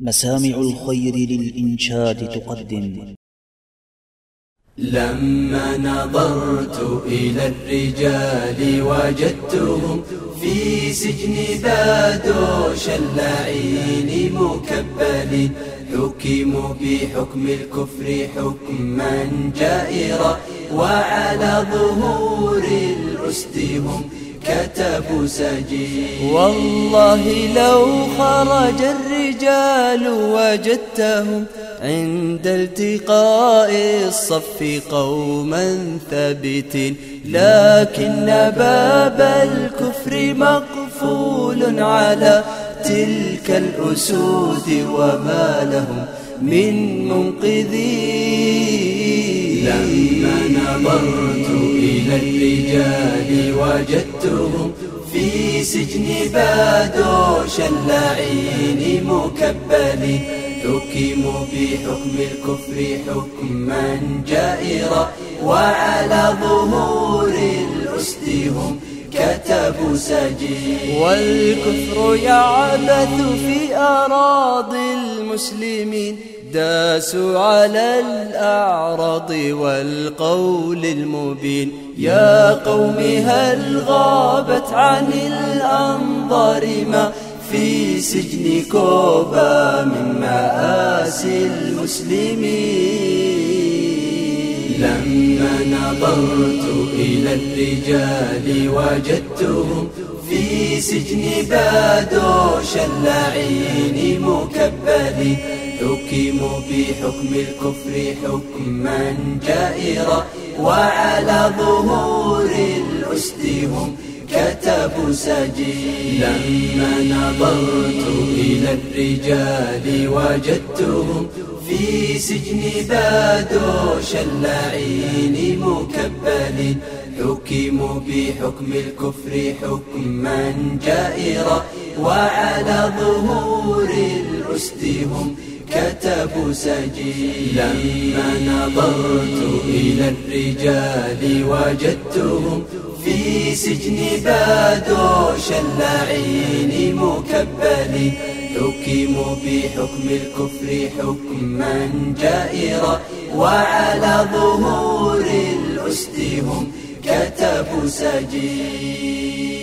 مسامع الخير للإنشاد تقدم. لما نظرت إلى الرجال وجدتهم في سجن بادوش اللعين مكبلين حكموا بحكم الكفر حكما جائرا وعلى ظهور الأسد هم كتبوا سجين والله لو خرج الرجال وجدتهم عند التقاء الصف قوما ثابتين. لكن باب الكفر مقفول على تلك الأسود وما لهم من منقذين. لما نظرت إلى الرجال وجدتهم في سجن بادوش اللعين مكبلين حكموا بحكم الكفر حكما جائرا وعلى ظهور الأسد هم كتبوا سجين والكفر يعبث في أراضي المسلمين. داسوا على الأعراض والقول المبين. يا قوم هل غابت عن الأنظار ما في سجن كوبا من مآسي المسلمين؟ لما نظرت إلى الرجال وجدتهم في سجن بادوش اللعين مكبلين حكموا بحكم الكفر حكما جائرا وعلى ظهور الأسد هم كتبوا سجين لما نظرت إلى الرجال وجدتهم في سجن بادوش اللعين مكبلين حكموا بحكم الكفر حكما جائرا وعلى ظهور الأسد هم كتبوا سجين لما نظرت إلى الرجال وجدتهم في سجن بادوش اللعين مكبلين حكموا بحكم الكفر حكما جائرا وعلى ظهور الأسد هم كتبوا سجين